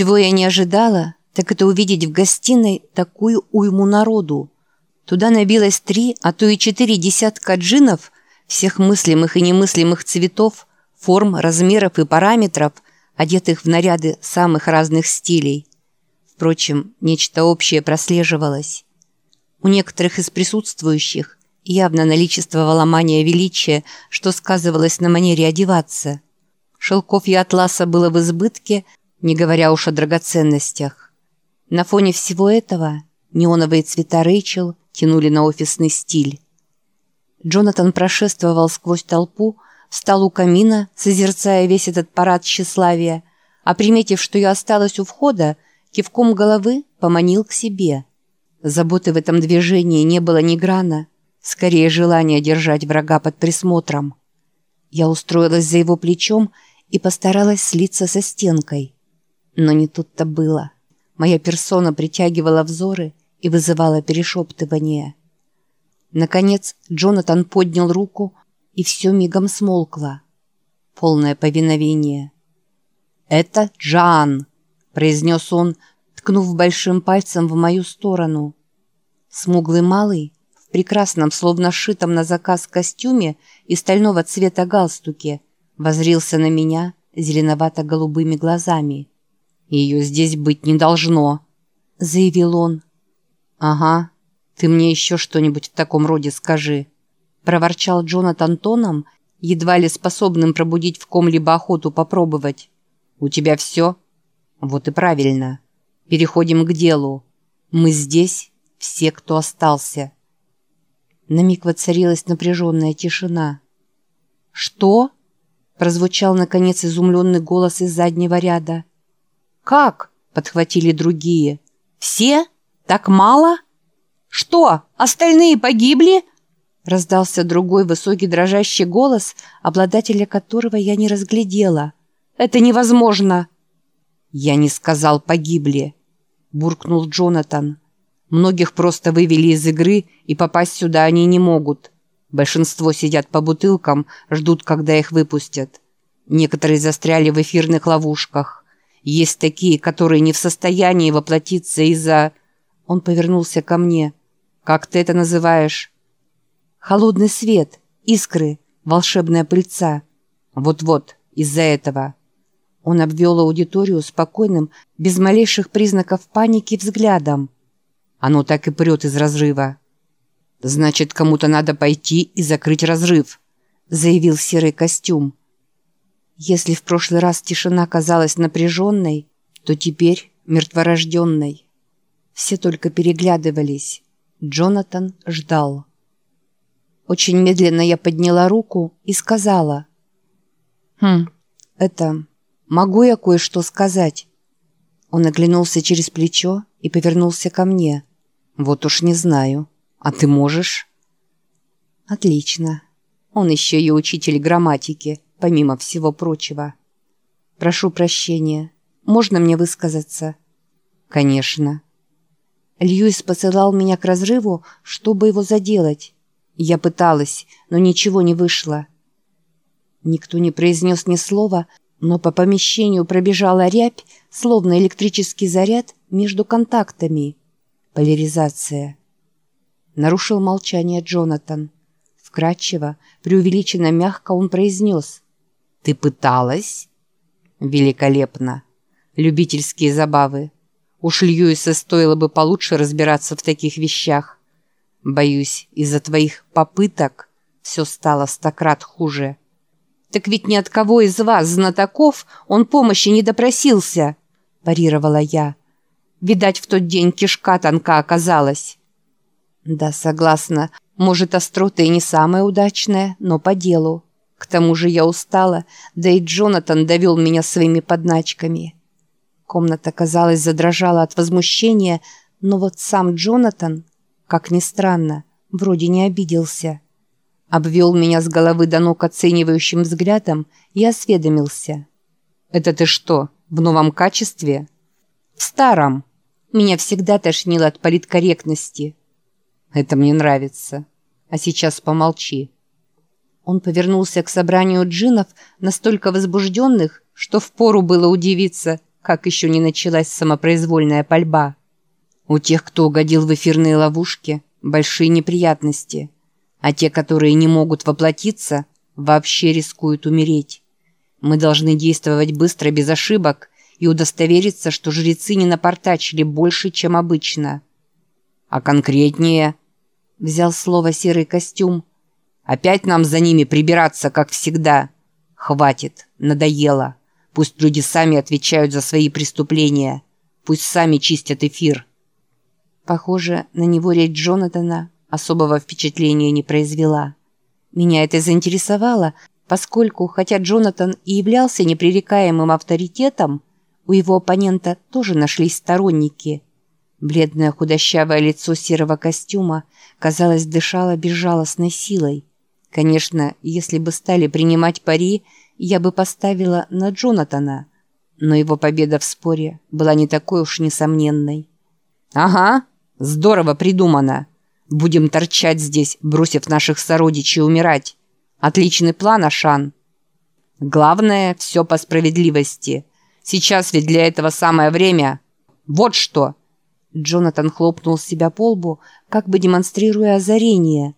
Чего я не ожидала, так это увидеть в гостиной такую уйму народу. Туда набилось три, а то и четыре десятка джинов всех мыслимых и немыслимых цветов, форм, размеров и параметров, одетых в наряды самых разных стилей. Впрочем, нечто общее прослеживалось. У некоторых из присутствующих явно наличествовала мания величия, что сказывалось на манере одеваться. Шелков и атласа было в избытке, не говоря уж о драгоценностях. На фоне всего этого неоновые цвета Рэйчел тянули на офисный стиль. Джонатан прошествовал сквозь толпу, встал у камина, созерцая весь этот парад тщеславия, а приметив, что я осталась у входа, кивком головы поманил к себе. Заботы в этом движении не было ни грана, скорее желание держать врага под присмотром. Я устроилась за его плечом и постаралась слиться со стенкой. Но не тут-то было. Моя персона притягивала взоры и вызывала перешептывание. Наконец Джонатан поднял руку, и все мигом смолкло. Полное повиновение. «Это Джан», — произнес он, ткнув большим пальцем в мою сторону. Смуглый малый, в прекрасном, словно сшитом на заказ костюме и стального цвета галстуке, возрился на меня зеленовато-голубыми глазами. «Ее здесь быть не должно», — заявил он. «Ага, ты мне еще что-нибудь в таком роде скажи», — проворчал Джонатан тоном, едва ли способным пробудить в ком-либо охоту попробовать. «У тебя все?» «Вот и правильно. Переходим к делу. Мы здесь, все, кто остался». На миг воцарилась напряженная тишина. «Что?» — прозвучал, наконец, изумленный голос из заднего ряда. «Как?» — подхватили другие. «Все? Так мало?» «Что, остальные погибли?» Раздался другой высокий дрожащий голос, обладателя которого я не разглядела. «Это невозможно!» «Я не сказал «погибли», — буркнул Джонатан. «Многих просто вывели из игры, и попасть сюда они не могут. Большинство сидят по бутылкам, ждут, когда их выпустят. Некоторые застряли в эфирных ловушках. Есть такие, которые не в состоянии воплотиться из-за...» Он повернулся ко мне. «Как ты это называешь?» «Холодный свет, искры, волшебная пыльца. Вот-вот, из-за этого». Он обвел аудиторию спокойным, без малейших признаков паники взглядом. Оно так и прет из разрыва. «Значит, кому-то надо пойти и закрыть разрыв», заявил серый костюм. Если в прошлый раз тишина казалась напряженной, то теперь мертворожденной. Все только переглядывались. Джонатан ждал. Очень медленно я подняла руку и сказала. «Хм, это... Могу я кое-что сказать?» Он оглянулся через плечо и повернулся ко мне. «Вот уж не знаю. А ты можешь?» «Отлично. Он еще и учитель грамматики» помимо всего прочего. «Прошу прощения. Можно мне высказаться?» «Конечно». Льюис посылал меня к разрыву, чтобы его заделать. Я пыталась, но ничего не вышло. Никто не произнес ни слова, но по помещению пробежала рябь, словно электрический заряд между контактами. Поляризация. Нарушил молчание Джонатан. Вкратчиво, преувеличенно мягко он произнес. Ты пыталась? Великолепно. Любительские забавы. Уж Льюиса стоило бы получше разбираться в таких вещах. Боюсь, из-за твоих попыток все стало стократ хуже. Так ведь ни от кого из вас, знатоков, он помощи не допросился, парировала я. Видать, в тот день кишка тонка оказалась. Да, согласна. Может, острота и не самая удачная, но по делу. К тому же я устала, да и Джонатан довел меня своими подначками. Комната, казалось, задрожала от возмущения, но вот сам Джонатан, как ни странно, вроде не обиделся. Обвел меня с головы до ног оценивающим взглядом и осведомился. «Это ты что, в новом качестве?» «В старом. Меня всегда тошнило от политкорректности». «Это мне нравится. А сейчас помолчи». Он повернулся к собранию джинов, настолько возбужденных, что впору было удивиться, как еще не началась самопроизвольная пальба. У тех, кто угодил в эфирные ловушки, большие неприятности, а те, которые не могут воплотиться, вообще рискуют умереть. Мы должны действовать быстро, без ошибок, и удостовериться, что жрецы не напортачили больше, чем обычно. А конкретнее, взял слово серый костюм, опять нам за ними прибираться, как всегда. Хватит, надоело. Пусть люди сами отвечают за свои преступления. Пусть сами чистят эфир. Похоже, на него речь Джонатана особого впечатления не произвела. Меня это заинтересовало, поскольку, хотя Джонатан и являлся непререкаемым авторитетом, у его оппонента тоже нашлись сторонники. Бледное худощавое лицо серого костюма, казалось, дышало безжалостной силой. Конечно, если бы стали принимать пари, я бы поставила на Джонатана, но его победа в споре была не такой уж несомненной. «Ага, здорово придумано. Будем торчать здесь, бросив наших сородичей умирать. Отличный план, Ашан. Главное, все по справедливости. Сейчас ведь для этого самое время. Вот что!» Джонатан хлопнул себя по лбу, как бы демонстрируя озарение.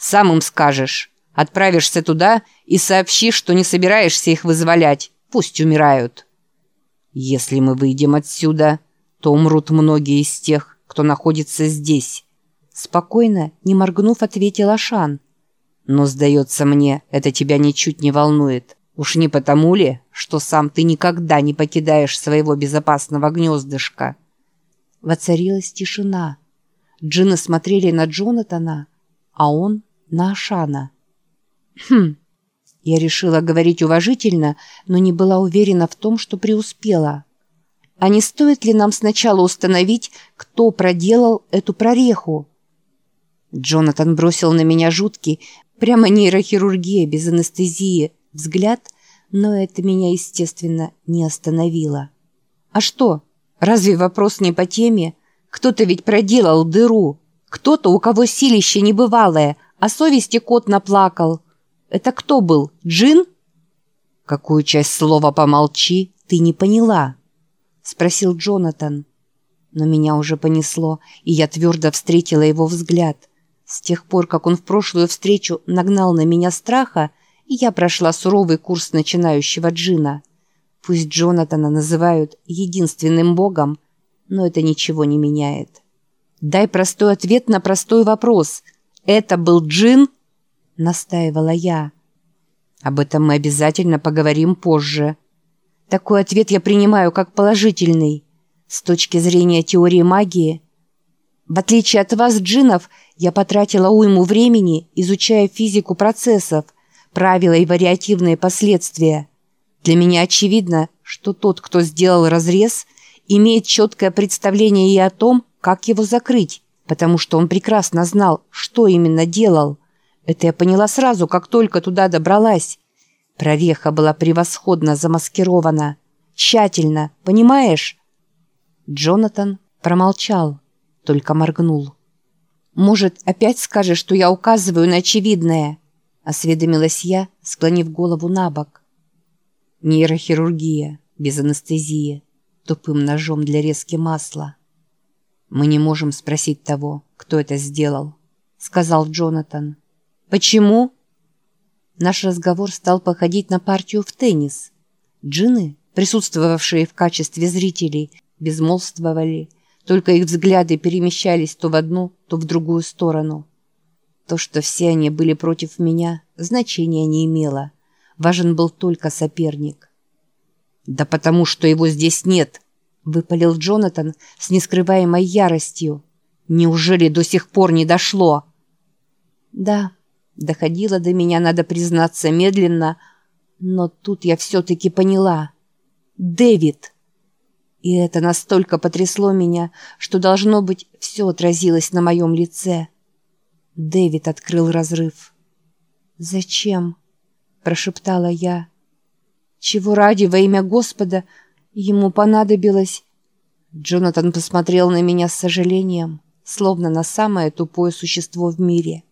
«Сам им скажешь. Отправишься туда и сообщишь, что не собираешься их вызволять. Пусть умирают». «Если мы выйдем отсюда, то умрут многие из тех, кто находится здесь». Спокойно, не моргнув, ответил Ашан. Но, сдается мне, это тебя ничуть не волнует. Уж не потому ли, что сам ты никогда не покидаешь своего безопасного гнездышка?» Воцарилась тишина. Джины смотрели на Джонатана, а он на Ашана. «Хм...» Я решила говорить уважительно, но не была уверена в том, что преуспела. «А не стоит ли нам сначала установить, кто проделал эту прореху?» Джонатан бросил на меня жуткий, Прямо нейрохирургия без анестезии, взгляд, но это меня, естественно, не остановило. А что? Разве вопрос не по теме? Кто-то ведь проделал дыру. Кто-то, у кого силище небывалое, а совести кот наплакал. Это кто был? Джин? Какую часть слова «помолчи» ты не поняла? Спросил Джонатан. Но меня уже понесло, и я твердо встретила его взгляд. С тех пор, как он в прошлую встречу нагнал на меня страха, я прошла суровый курс начинающего джина. Пусть Джонатана называют единственным богом, но это ничего не меняет. «Дай простой ответ на простой вопрос. Это был джин?» — настаивала я. «Об этом мы обязательно поговорим позже. Такой ответ я принимаю как положительный. С точки зрения теории магии — в отличие от вас, джинов, я потратила уйму времени, изучая физику процессов, правила и вариативные последствия. Для меня очевидно, что тот, кто сделал разрез, имеет четкое представление и о том, как его закрыть, потому что он прекрасно знал, что именно делал. Это я поняла сразу, как только туда добралась. Прореха была превосходно замаскирована. Тщательно, понимаешь? Джонатан промолчал только моргнул. «Может, опять скажешь, что я указываю на очевидное?» — осведомилась я, склонив голову на бок. «Нейрохирургия, без анестезии, тупым ножом для резки масла». «Мы не можем спросить того, кто это сделал», — сказал Джонатан. «Почему?» Наш разговор стал походить на партию в теннис. Джины, присутствовавшие в качестве зрителей, безмолвствовали — только их взгляды перемещались то в одну, то в другую сторону. То, что все они были против меня, значения не имело. Важен был только соперник. «Да потому что его здесь нет», — выпалил Джонатан с нескрываемой яростью. «Неужели до сих пор не дошло?» «Да, доходило до меня, надо признаться, медленно, но тут я все-таки поняла. Дэвид!» И это настолько потрясло меня, что, должно быть, все отразилось на моем лице. Дэвид открыл разрыв. «Зачем?» – прошептала я. «Чего ради во имя Господа ему понадобилось?» Джонатан посмотрел на меня с сожалением, словно на самое тупое существо в мире.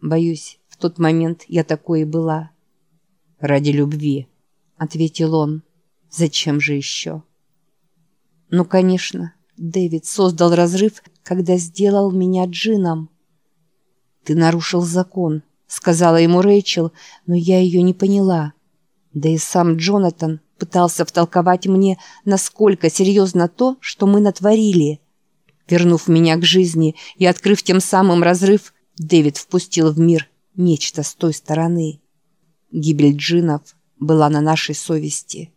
Боюсь, в тот момент я такой и была. «Ради любви», — ответил он. «Зачем же еще?» Ну, конечно, Дэвид создал разрыв, когда сделал меня джином. «Ты нарушил закон», — сказала ему Рэйчел, но я ее не поняла. Да и сам Джонатан пытался втолковать мне, насколько серьезно то, что мы натворили. Вернув меня к жизни и открыв тем самым разрыв, Дэвид впустил в мир нечто с той стороны. Гибель джинов была на нашей совести.